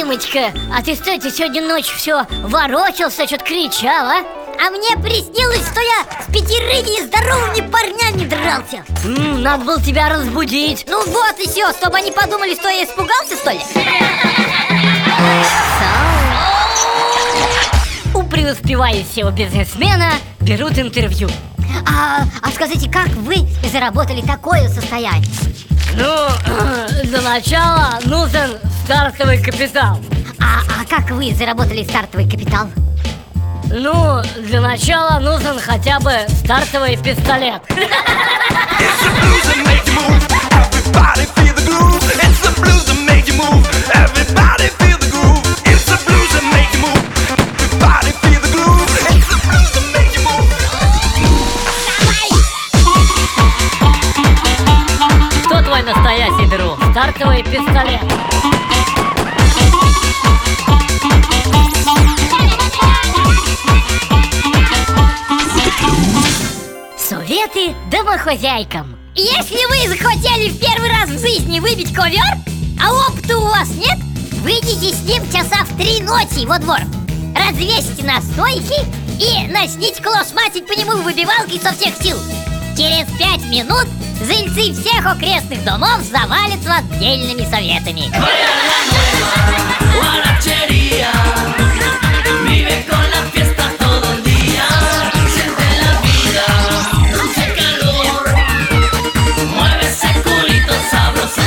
Витька, а ты, кстати, сегодня ночью все ворочался, что-то кричал, а? А мне приснилось, что я с пятерыми здоровыми парнями дрался М, надо было тебя разбудить Ну вот и все, чтобы они подумали, что я испугался, что ли? У преуспевающего бизнесмена берут интервью А, а скажите, как вы заработали такое состояние? Ну, для начала нужен стартовый капитал А, а как вы заработали стартовый капитал? Ну, для начала нужен хотя бы стартовый пистолет. Кто твой настоящий друг? Стартовый пистолет Советы домохозяйкам Если вы захотели в первый раз в жизни выбить ковер, а опыта у вас нет, выйдите с ним часа в три ночи во двор. Развесьте на стойке и начните колошматить по нему выбивалкой со всех сил. Через пять минут жильцы всех окрестных домов советами. Mueve ese culito sabroso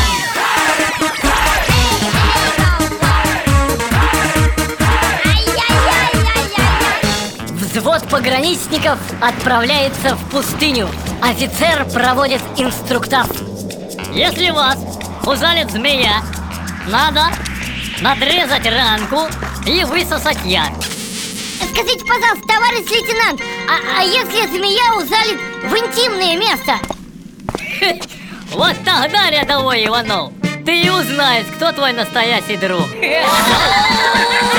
Взвод пограничников отправляется в пустыню Офицер проводит инструктаж. Если вас ужалит змея Надо надрезать ранку и высосать яд. Скажите, пожалуйста, товарищ лейтенант, а, а если змея узалит в интимное место? Вот тогда, рядовой Иванов Ты и узнаешь, кто твой настоящий друг